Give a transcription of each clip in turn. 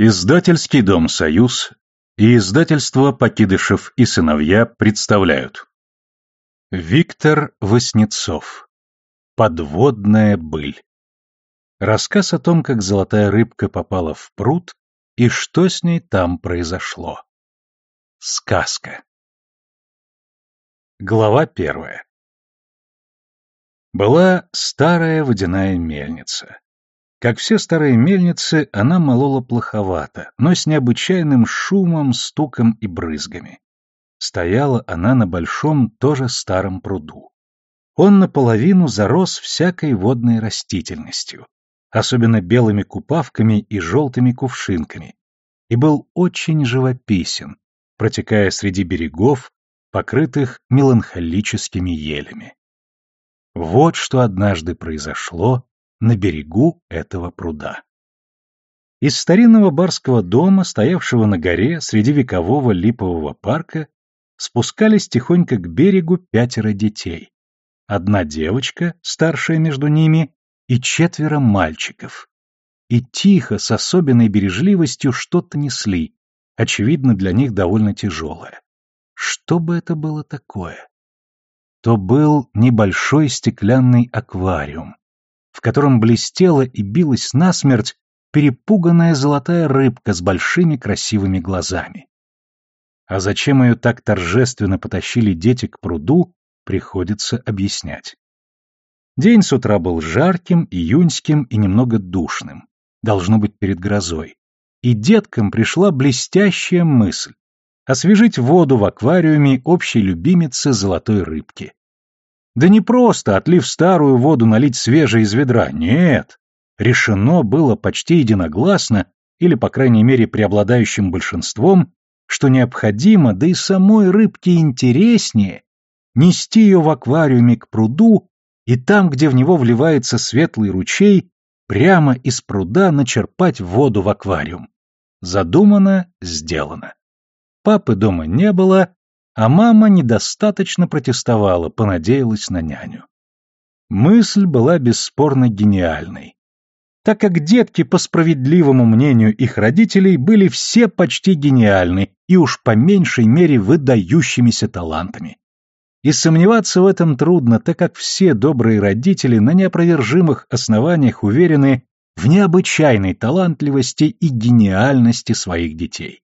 Издательский дом «Союз» и издательство «Покидышев и сыновья» представляют. Виктор Васнецов. Подводная быль. Рассказ о том, как золотая рыбка попала в пруд и что с ней там произошло. Сказка. Глава первая. Была старая водяная мельница. Как все старые мельницы, она молола плоховато, но с необычайным шумом, стуком и брызгами. Стояла она на большом, тоже старом пруду. Он наполовину зарос всякой водной растительностью, особенно белыми купавками и желтыми кувшинками, и был очень живописен, протекая среди берегов, покрытых меланхолическими елями. Вот что однажды произошло на берегу этого пруда. Из старинного барского дома, стоявшего на горе среди векового липового парка, спускались тихонько к берегу пятеро детей. Одна девочка, старшая между ними, и четверо мальчиков. И тихо, с особенной бережливостью, что-то несли, очевидно, для них довольно тяжелое. Что бы это было такое? То был небольшой стеклянный аквариум, в котором блестела и билась насмерть перепуганная золотая рыбка с большими красивыми глазами. А зачем ее так торжественно потащили дети к пруду, приходится объяснять. День с утра был жарким, июньским и немного душным. Должно быть перед грозой. И деткам пришла блестящая мысль — освежить воду в аквариуме общей любимицы золотой рыбки. Да не просто, отлив старую воду, налить свежей из ведра. Нет. Решено было почти единогласно, или, по крайней мере, преобладающим большинством, что необходимо, да и самой рыбке интереснее, нести ее в аквариуме к пруду и там, где в него вливается светлый ручей, прямо из пруда начерпать воду в аквариум. Задумано, сделано. Папы дома не было, а мама недостаточно протестовала, понадеялась на няню. Мысль была бесспорно гениальной, так как детки, по справедливому мнению их родителей, были все почти гениальны и уж по меньшей мере выдающимися талантами. И сомневаться в этом трудно, так как все добрые родители на неопровержимых основаниях уверены в необычайной талантливости и гениальности своих детей.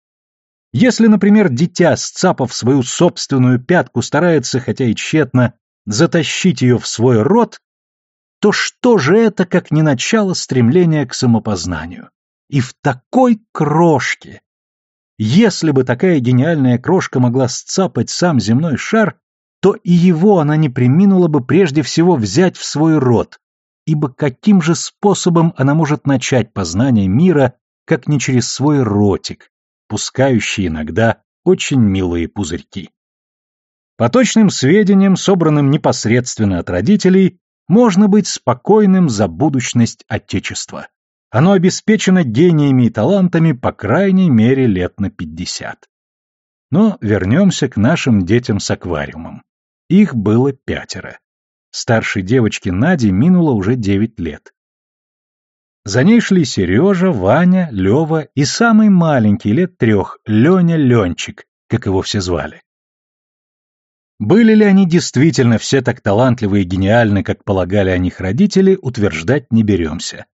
Если, например, дитя, сцапав свою собственную пятку, старается, хотя и тщетно, затащить ее в свой рот, то что же это, как не начало стремления к самопознанию? И в такой крошке! Если бы такая гениальная крошка могла сцапать сам земной шар, то и его она не приминула бы прежде всего взять в свой рот, ибо каким же способом она может начать познание мира, как не через свой ротик, пускающие иногда очень милые пузырьки. По точным сведениям, собранным непосредственно от родителей, можно быть спокойным за будущность Отечества. Оно обеспечено гениями и талантами по крайней мере лет на 50. Но вернемся к нашим детям с аквариумом. Их было пятеро. Старшей девочке Наде минуло уже 9 лет. За ней шли Сережа, Ваня, Лева и самый маленький, лет трех, Леня Ленчик, как его все звали. Были ли они действительно все так талантливы и гениальны, как полагали о них родители, утверждать не беремся.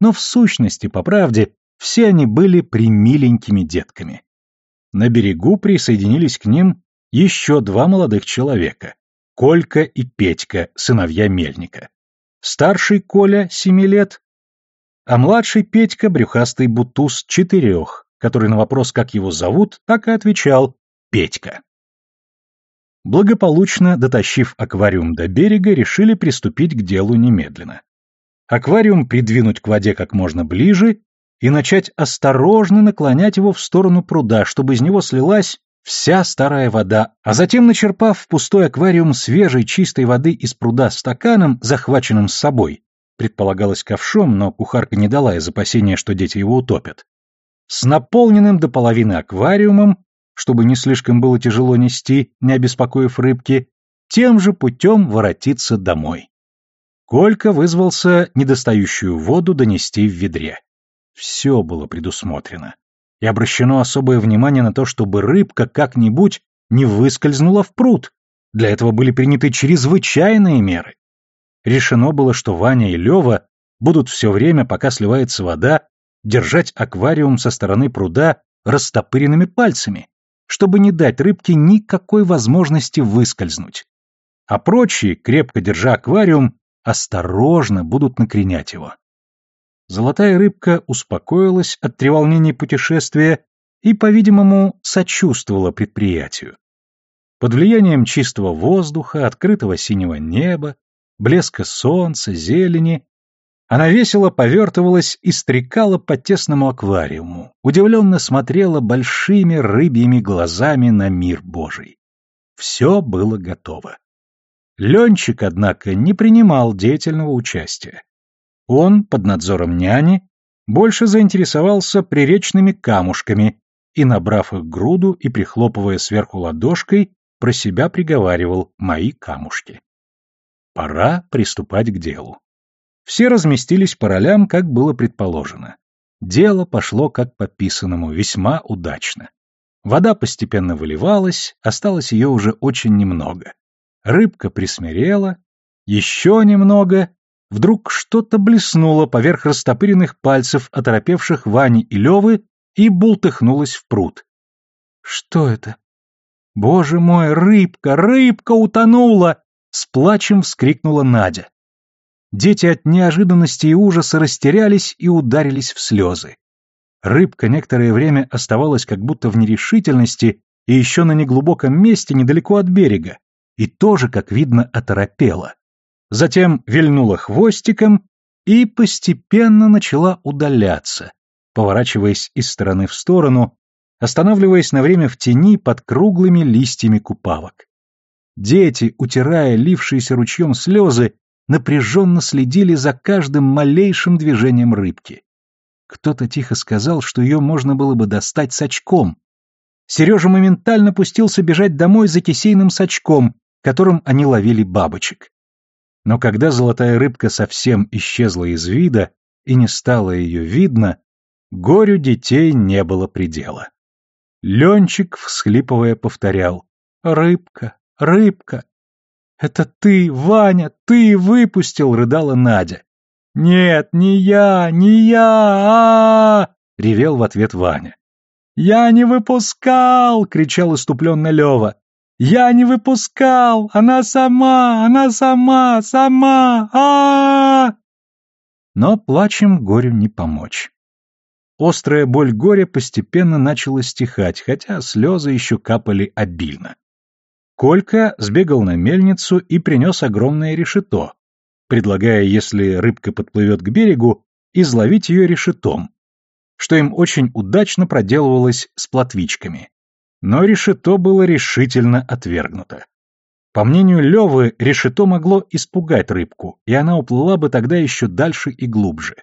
Но в сущности, по правде, все они были примиленькими детками. На берегу присоединились к ним еще два молодых человека — Колька и Петька, сыновья Мельника. Старший Коля, семи лет, а младший Петька, брюхастый бутуз четырех, который на вопрос, как его зовут, так и отвечал «Петька». Благополучно дотащив аквариум до берега, решили приступить к делу немедленно. Аквариум придвинуть к воде как можно ближе и начать осторожно наклонять его в сторону пруда, чтобы из него слилась вся старая вода, а затем, начерпав в пустой аквариум свежей чистой воды из пруда стаканом, захваченным с собой, предполагалось ковшом, но кухарка не дала из опасения, что дети его утопят, с наполненным до половины аквариумом, чтобы не слишком было тяжело нести, не обеспокоив рыбки, тем же путем воротиться домой. Колька вызвался недостающую воду донести в ведре. Все было предусмотрено. И обращено особое внимание на то, чтобы рыбка как-нибудь не выскользнула в пруд. Для этого были приняты чрезвычайные меры решено было, что Ваня и Лева будут все время, пока сливается вода, держать аквариум со стороны пруда растопыренными пальцами, чтобы не дать рыбке никакой возможности выскользнуть. А прочие, крепко держа аквариум, осторожно будут накренять его. Золотая рыбка успокоилась от треволнений путешествия и, по-видимому, сочувствовала предприятию. Под влиянием чистого воздуха, открытого синего неба, блеска солнца, зелени. Она весело повертывалась и стрекала по тесному аквариуму, удивленно смотрела большими рыбьими глазами на мир Божий. Все было готово. Ленчик, однако, не принимал деятельного участия. Он, под надзором няни, больше заинтересовался приречными камушками и, набрав их груду и прихлопывая сверху ладошкой, про себя приговаривал «мои камушки». Пора приступать к делу. Все разместились по ролям, как было предположено. Дело пошло, как по писанному, весьма удачно. Вода постепенно выливалась, осталось ее уже очень немного. Рыбка присмирела, еще немного. Вдруг что-то блеснуло поверх растопыренных пальцев, оторопевших Вани и Левы, и бултыхнулось в пруд. «Что это?» «Боже мой, рыбка, рыбка утонула!» С плачем вскрикнула Надя. Дети от неожиданности и ужаса растерялись и ударились в слезы. Рыбка некоторое время оставалась как будто в нерешительности и еще на неглубоком месте недалеко от берега, и тоже, как видно, оторопела. Затем вильнула хвостиком и постепенно начала удаляться, поворачиваясь из стороны в сторону, останавливаясь на время в тени под круглыми листьями купавок. Дети, утирая лившиеся ручьем слезы, напряженно следили за каждым малейшим движением рыбки. Кто-то тихо сказал, что ее можно было бы достать с. Сережа моментально пустился бежать домой за кисейным сачком, которым они ловили бабочек. Но когда золотая рыбка совсем исчезла из вида и не стало ее видно, горю детей не было предела. Ленчик, всхлипывая, повторял «Рыбка, Рыбка!» «Это ты, Ваня, ты выпустил!» — рыдала Надя. «Нет, не я, не я!» а -а -а — ревел в ответ Ваня. «Я не выпускал!» — кричал иступленно Лева. «Я не выпускал! Она сама! Она сама! Сама! а, -а, -а Но плачем горю не помочь. Острая боль горя постепенно начала стихать, хотя слезы еще капали обильно. Колька сбегал на мельницу и принес огромное решето, предлагая, если рыбка подплывет к берегу, изловить ее решетом, что им очень удачно проделывалось с плотвичками. Но решето было решительно отвергнуто. По мнению Левы, решето могло испугать рыбку, и она уплыла бы тогда еще дальше и глубже.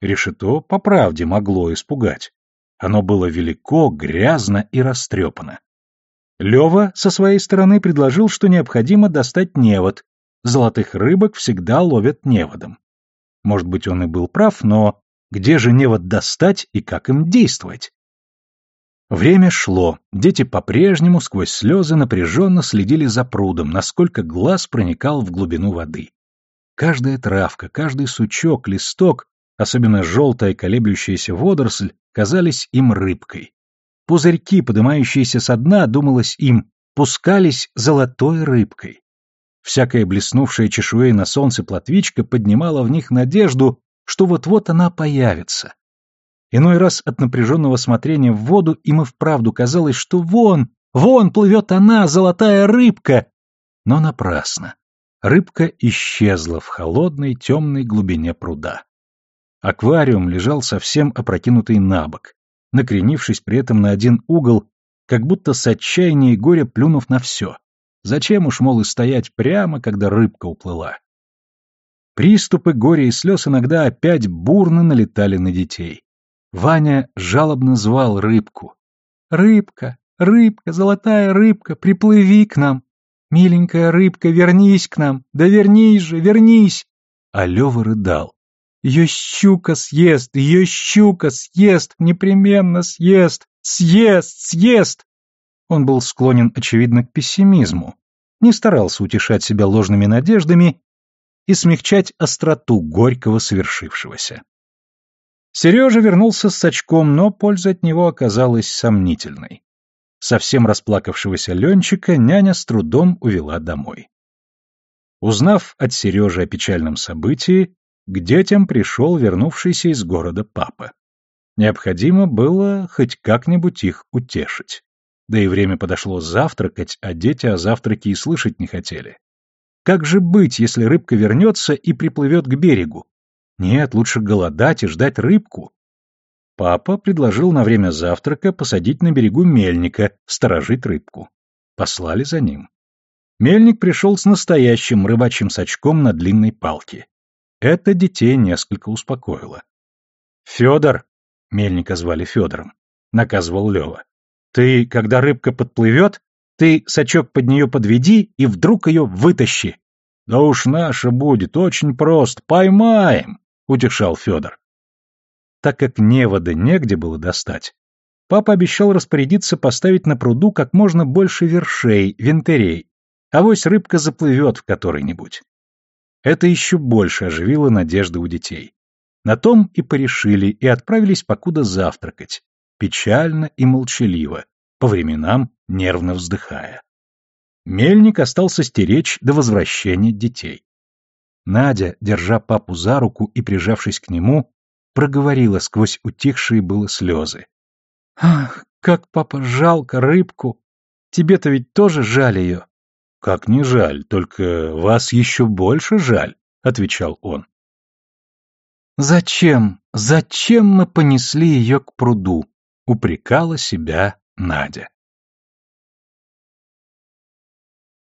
Решето, по правде, могло испугать. Оно было велико, грязно и растрепано. Лева со своей стороны предложил, что необходимо достать невод. Золотых рыбок всегда ловят неводом. Может быть, он и был прав, но где же невод достать и как им действовать? Время шло. Дети по-прежнему сквозь слезы напряженно следили за прудом, насколько глаз проникал в глубину воды. Каждая травка, каждый сучок, листок, особенно желтая колеблющаяся водоросль, казались им рыбкой. Пузырьки, поднимающиеся со дна, думалось им, пускались золотой рыбкой. Всякая блеснувшая чешуей на солнце платвичка поднимала в них надежду, что вот-вот она появится. Иной раз от напряженного смотрения в воду им и вправду казалось, что вон, вон плывет она, золотая рыбка. Но напрасно. Рыбка исчезла в холодной темной глубине пруда. Аквариум лежал совсем опрокинутый на бок накренившись при этом на один угол, как будто с отчаяния и горя плюнув на все. Зачем уж, мол, и стоять прямо, когда рыбка уплыла? Приступы горя и слез иногда опять бурно налетали на детей. Ваня жалобно звал рыбку. «Рыбка, рыбка, золотая рыбка, приплыви к нам! Миленькая рыбка, вернись к нам! Да вернись же, вернись!» А Лёва рыдал. Ее щука съест, ее щука съест, непременно съест, съест, съест. Он был склонен, очевидно, к пессимизму, не старался утешать себя ложными надеждами и смягчать остроту горького свершившегося. Сережа вернулся с сачком, но польза от него оказалась сомнительной. Совсем расплакавшегося Ленчика няня с трудом увела домой. Узнав от Сережи о печальном событии, к детям пришел вернувшийся из города папа. Необходимо было хоть как-нибудь их утешить. Да и время подошло завтракать, а дети о завтраке и слышать не хотели. Как же быть, если рыбка вернется и приплывет к берегу? Нет, лучше голодать и ждать рыбку. Папа предложил на время завтрака посадить на берегу мельника, сторожить рыбку. Послали за ним. Мельник пришел с настоящим рыбачьим сачком на длинной палке. Это детей несколько успокоило. «Федор!» — мельника звали Федором. Наказывал Лева. «Ты, когда рыбка подплывет, ты сачок под нее подведи и вдруг ее вытащи!» «Да уж наша будет, очень просто, поймаем!» — утешал Федор. Так как невода негде было достать, папа обещал распорядиться поставить на пруду как можно больше вершей, винтерей, а вось рыбка заплывет в который-нибудь. Это еще больше оживило надежды у детей. На том и порешили, и отправились покуда завтракать, печально и молчаливо, по временам нервно вздыхая. Мельник остался стеречь до возвращения детей. Надя, держа папу за руку и прижавшись к нему, проговорила сквозь утихшие было слезы. «Ах, как, папа, жалко рыбку! Тебе-то ведь тоже жаль ее!» «Как не жаль, только вас еще больше жаль», — отвечал он. «Зачем, зачем мы понесли ее к пруду?» — упрекала себя Надя.